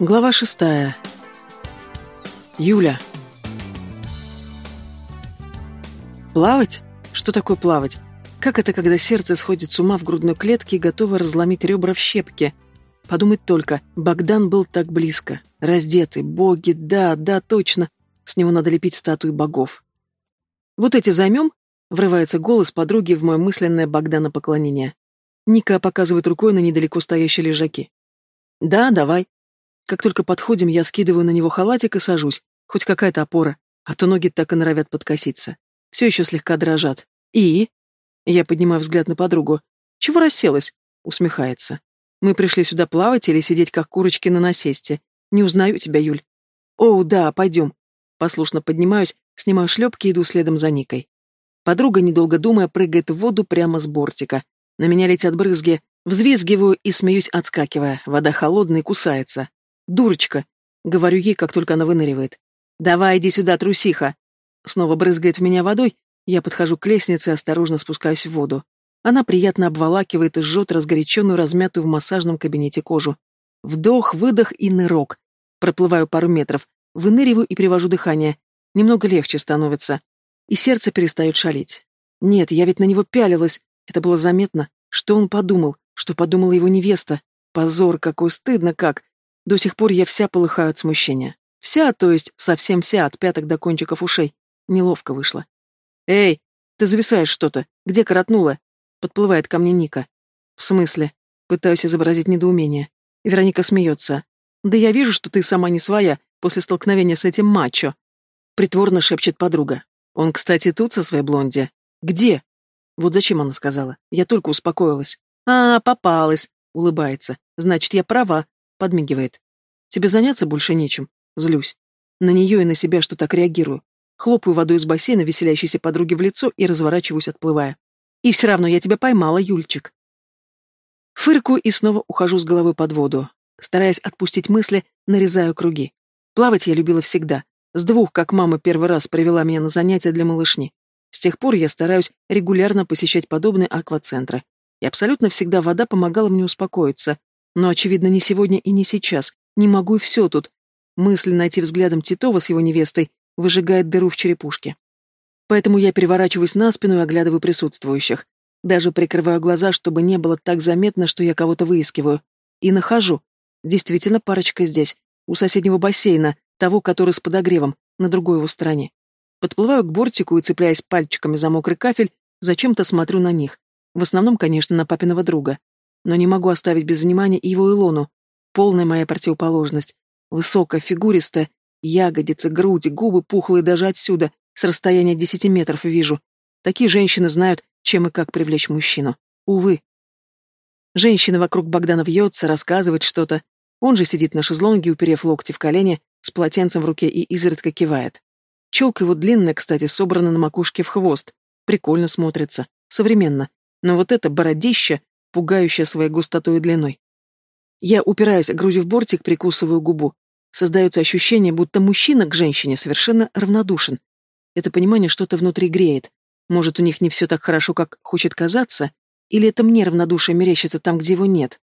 Глава шестая. Юля. Плавать? Что такое плавать? Как это, когда сердце сходит с ума в грудной клетке и готово разломить ребра в щепки? Подумать только, Богдан был так близко. Раздетый, боги, да, да, точно. С него надо лепить статуи богов. Вот эти займем? Врывается голос подруги в мое мысленное Богдана поклонение. Ника показывает рукой на недалеко стоящие лежаки. Да, давай. Как только подходим, я скидываю на него халатик и сажусь. Хоть какая-то опора, а то ноги так и норовят подкоситься. Все еще слегка дрожат. И? Я поднимаю взгляд на подругу. Чего расселась? Усмехается. Мы пришли сюда плавать или сидеть как курочки на насесте. Не узнаю тебя, Юль. О, да, пойдем. Послушно поднимаюсь, снимаю шлепки и иду следом за Никой. Подруга, недолго думая, прыгает в воду прямо с бортика. На меня летят брызги, взвизгиваю и смеюсь, отскакивая. Вода холодная кусается. «Дурочка!» — говорю ей, как только она выныривает. «Давай, иди сюда, трусиха!» Снова брызгает в меня водой, я подхожу к лестнице и осторожно спускаюсь в воду. Она приятно обволакивает и жжет разгоряченную, размятую в массажном кабинете кожу. Вдох, выдох и нырок. Проплываю пару метров, выныриваю и привожу дыхание. Немного легче становится. И сердце перестает шалить. Нет, я ведь на него пялилась. Это было заметно. Что он подумал? Что подумала его невеста? Позор, какой стыдно как. До сих пор я вся полыхаю от смущения. Вся, то есть совсем вся, от пяток до кончиков ушей. Неловко вышло. «Эй, ты зависаешь что-то. Где коротнула?» Подплывает ко мне Ника. «В смысле?» Пытаюсь изобразить недоумение. Вероника смеется. «Да я вижу, что ты сама не своя после столкновения с этим мачо». Притворно шепчет подруга. «Он, кстати, тут со своей блонди». «Где?» Вот зачем она сказала. Я только успокоилась. «А, попалась», — улыбается. «Значит, я права. Подмигивает. Тебе заняться больше нечем. Злюсь. На нее и на себя что так реагирую. Хлопаю водой из бассейна веселящейся подруге в лицо и разворачиваюсь, отплывая. И все равно я тебя поймала, Юльчик. Фыркую и снова ухожу с головой под воду. Стараясь отпустить мысли, нарезаю круги. Плавать я любила всегда. С двух, как мама первый раз привела меня на занятия для малышни. С тех пор я стараюсь регулярно посещать подобные аквацентры. И абсолютно всегда вода помогала мне успокоиться, но, очевидно, не сегодня и не сейчас. Не могу и все тут. Мысль найти взглядом Титова с его невестой выжигает дыру в черепушке. Поэтому я переворачиваюсь на спину и оглядываю присутствующих. Даже прикрываю глаза, чтобы не было так заметно, что я кого-то выискиваю. И нахожу. Действительно, парочка здесь, у соседнего бассейна, того, который с подогревом, на другой его стороне. Подплываю к бортику и, цепляясь пальчиками за мокрый кафель, зачем-то смотрю на них. В основном, конечно, на папиного друга но не могу оставить без внимания и его Илону. Полная моя противоположность. Высокая, фигуристая, ягодицы, груди, губы пухлые даже отсюда, с расстояния десяти метров вижу. Такие женщины знают, чем и как привлечь мужчину. Увы. Женщина вокруг Богдана вьется, рассказывает что-то. Он же сидит на шезлонге, уперев локти в колени, с полотенцем в руке и изредка кивает. Челка его длинная, кстати, собрана на макушке в хвост. Прикольно смотрится. Современно. Но вот это бородище пугающая своей густотой и длиной. Я упираюсь грудью в бортик, прикусываю губу. Создается ощущение, будто мужчина к женщине совершенно равнодушен. Это понимание что-то внутри греет. Может, у них не все так хорошо, как хочет казаться, или это мне равнодушие мерещится там, где его нет.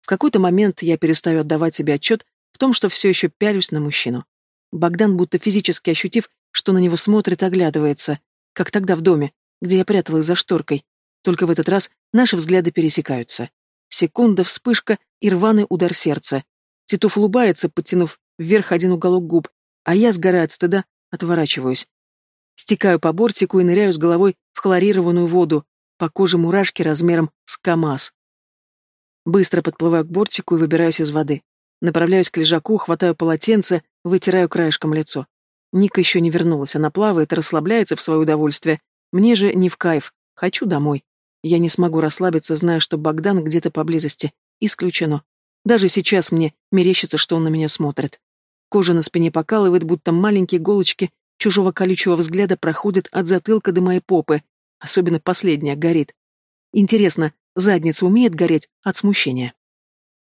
В какой-то момент я перестаю отдавать себе отчет в том, что все еще пялюсь на мужчину. Богдан, будто физически ощутив, что на него смотрит, оглядывается, как тогда в доме, где я пряталась за шторкой, только в этот раз наши взгляды пересекаются. Секунда, вспышка и рваный удар сердца. Титов улыбается, подтянув вверх один уголок губ, а я, сгорая от стыда, отворачиваюсь. Стекаю по бортику и ныряю с головой в хлорированную воду, по коже мурашки размером с КамАЗ. Быстро подплываю к бортику и выбираюсь из воды. Направляюсь к лежаку, хватаю полотенце, вытираю краешком лицо. Ника еще не вернулась, она плавает, расслабляется в свое удовольствие. Мне же не в кайф, хочу домой. Я не смогу расслабиться, зная, что Богдан где-то поблизости. Исключено. Даже сейчас мне мерещится, что он на меня смотрит. Кожа на спине покалывает, будто маленькие иголочки чужого колючего взгляда проходят от затылка до моей попы. Особенно последняя горит. Интересно, задница умеет гореть от смущения?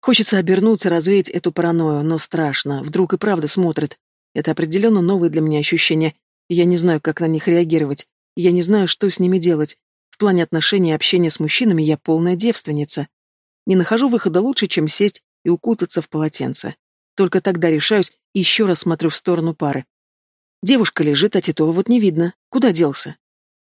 Хочется обернуться, развеять эту паранойю, но страшно. Вдруг и правда смотрит. Это определенно новые для меня ощущения. Я не знаю, как на них реагировать. Я не знаю, что с ними делать. В плане отношений и общения с мужчинами я полная девственница. Не нахожу выхода лучше, чем сесть и укутаться в полотенце. Только тогда решаюсь и еще раз смотрю в сторону пары. Девушка лежит, а Титова вот не видно. Куда делся?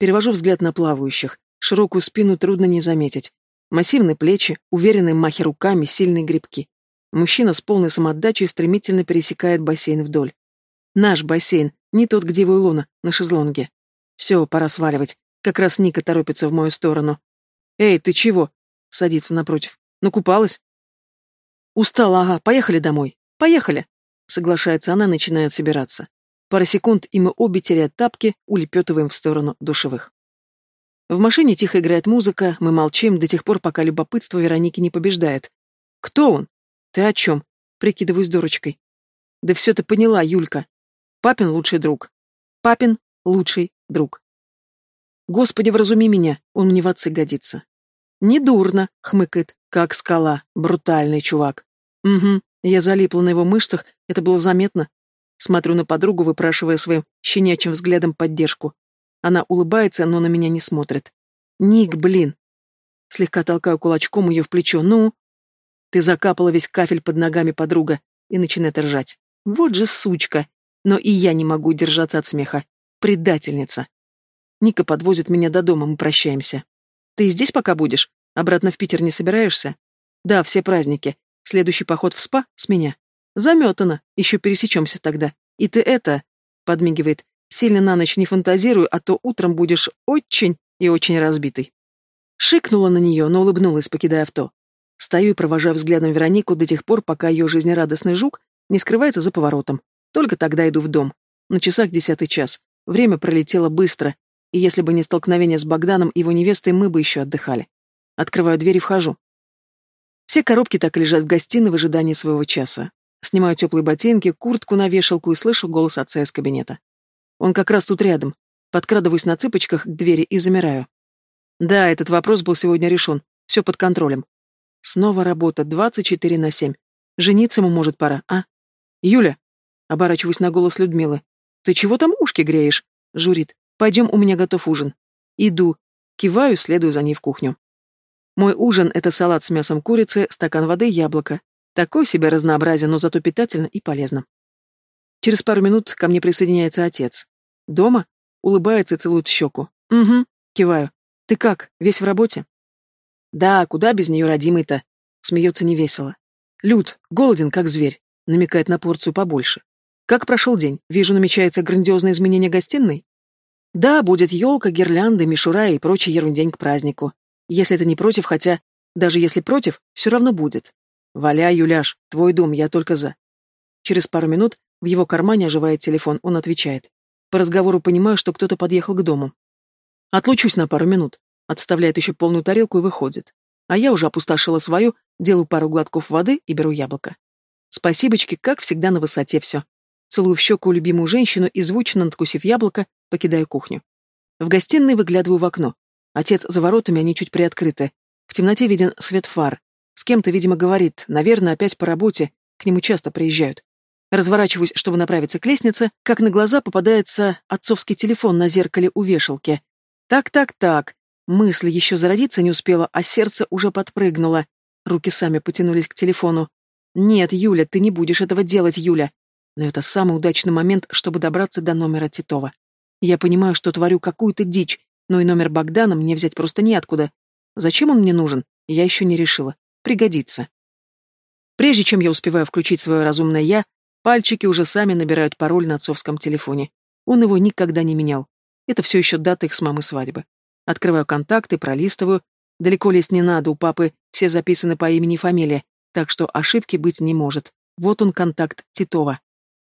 Перевожу взгляд на плавающих. Широкую спину трудно не заметить. Массивные плечи, уверенные махи руками, сильные грибки. Мужчина с полной самоотдачей стремительно пересекает бассейн вдоль. Наш бассейн, не тот, где вы Илона, на шезлонге. Все, пора сваливать. Как раз Ника торопится в мою сторону. «Эй, ты чего?» Садится напротив. «Накупалась?» «Устала, ага. Поехали домой. Поехали!» Соглашается она, начинает собираться. Пара секунд, и мы обе, теряя тапки, улепетываем в сторону душевых. В машине тихо играет музыка, мы молчим до тех пор, пока любопытство Вероники не побеждает. «Кто он?» «Ты о чем?» Прикидываюсь дурочкой. «Да все ты поняла, Юлька. Папин лучший друг. Папин лучший друг. Господи, вразуми меня, он мне в отцы годится. Недурно, хмыкает, как скала, брутальный чувак. Угу, я залипла на его мышцах, это было заметно. Смотрю на подругу, выпрашивая своим щенячьим взглядом поддержку. Она улыбается, но на меня не смотрит. Ник, блин. Слегка толкаю кулачком ее в плечо. Ну? Ты закапала весь кафель под ногами, подруга, и начинает ржать. Вот же сучка. Но и я не могу держаться от смеха. Предательница. Ника подвозит меня до дома, мы прощаемся. Ты здесь пока будешь? Обратно в Питер не собираешься? Да, все праздники. Следующий поход в СПА с меня. Заметано. Еще пересечемся тогда. И ты это... Подмигивает. Сильно на ночь не фантазируй, а то утром будешь очень и очень разбитый. Шикнула на нее, но улыбнулась, покидая авто. Стою и провожаю взглядом Веронику до тех пор, пока ее жизнерадостный жук не скрывается за поворотом. Только тогда иду в дом. На часах десятый час. Время пролетело быстро, и если бы не столкновение с Богданом и его невестой, мы бы еще отдыхали. Открываю дверь и вхожу. Все коробки так и лежат в гостиной в ожидании своего часа. Снимаю теплые ботинки, куртку на вешалку и слышу голос отца из кабинета. Он как раз тут рядом. Подкрадываюсь на цыпочках к двери и замираю. Да, этот вопрос был сегодня решен. Все под контролем. Снова работа 24 на 7. Жениться ему, может, пора, а? Юля, Оборачиваюсь на голос Людмилы. «Ты чего там ушки греешь?» — журит. «Пойдем, у меня готов ужин». Иду. Киваю, следую за ней в кухню. Мой ужин — это салат с мясом курицы, стакан воды, яблоко. Такое себе разнообразие, но зато питательно и полезно. Через пару минут ко мне присоединяется отец. «Дома?» — улыбается и целует щеку. «Угу», — киваю. «Ты как, весь в работе?» «Да, куда без нее родимый-то?» — смеется невесело. «Люд, голоден, как зверь», — намекает на порцию побольше. Как прошел день? Вижу, намечается грандиозное изменение гостиной? Да, будет елка, гирлянды, мишура и прочий ерундень к празднику. Если ты не против, хотя, даже если против, все равно будет. Валяй, Юляш, твой дом, я только за. Через пару минут в его кармане оживает телефон, он отвечает. По разговору понимаю, что кто-то подъехал к дому. Отлучусь на пару минут. Отставляет еще полную тарелку и выходит. А я уже опустошила свою, делаю пару глотков воды и беру яблоко. Спасибочки, как всегда, на высоте все. Целую в щеку любимую женщину и, звучно надкусив яблоко, покидаю кухню. В гостиной выглядываю в окно. Отец за воротами, они чуть приоткрыты. В темноте виден свет фар. С кем-то, видимо, говорит, наверное, опять по работе, к нему часто приезжают. Разворачиваюсь, чтобы направиться к лестнице, как на глаза попадается отцовский телефон на зеркале у вешалки. Так-так-так. Мысль еще зародиться не успела, а сердце уже подпрыгнуло. Руки сами потянулись к телефону. «Нет, Юля, ты не будешь этого делать, Юля. Но это самый удачный момент, чтобы добраться до номера Титова. Я понимаю, что творю какую-то дичь, но и номер Богдана мне взять просто неоткуда. Зачем он мне нужен, я еще не решила. Пригодится. Прежде чем я успеваю включить свое разумное «я», пальчики уже сами набирают пароль на отцовском телефоне. Он его никогда не менял. Это все еще дата их с мамой свадьбы. Открываю контакты, пролистываю. Далеко лезть не надо, у папы все записаны по имени и фамилии, так что ошибки быть не может. Вот он контакт Титова.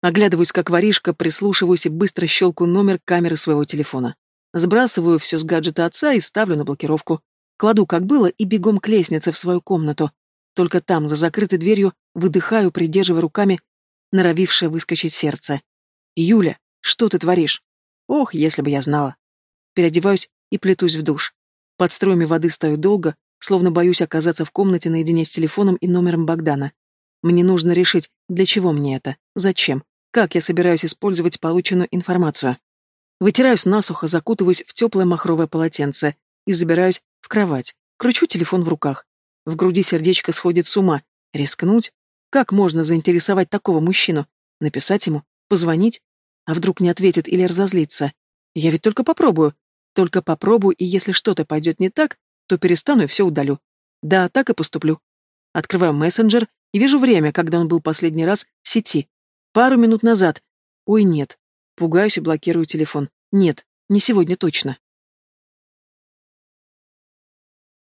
Оглядываюсь, как воришка, прислушиваюсь и быстро щелкаю номер камеры своего телефона. Сбрасываю все с гаджета отца и ставлю на блокировку. Кладу, как было, и бегом к лестнице в свою комнату. Только там, за закрытой дверью, выдыхаю, придерживая руками норовившее выскочить сердце. «Юля, что ты творишь?» «Ох, если бы я знала!» Переодеваюсь и плетусь в душ. Под струями воды стою долго, словно боюсь оказаться в комнате наедине с телефоном и номером Богдана. Мне нужно решить, для чего мне это, зачем, как я собираюсь использовать полученную информацию. Вытираюсь насухо, закутываюсь в теплое махровое полотенце и забираюсь в кровать. Кручу телефон в руках. В груди сердечко сходит с ума. Рискнуть? Как можно заинтересовать такого мужчину? Написать ему? Позвонить? А вдруг не ответит или разозлится? Я ведь только попробую. Только попробую, и если что-то пойдет не так, то перестану и все удалю. Да, так и поступлю. Открываю мессенджер и вижу время, когда он был последний раз в сети. Пару минут назад. Ой, нет. Пугаюсь и блокирую телефон. Нет, не сегодня точно.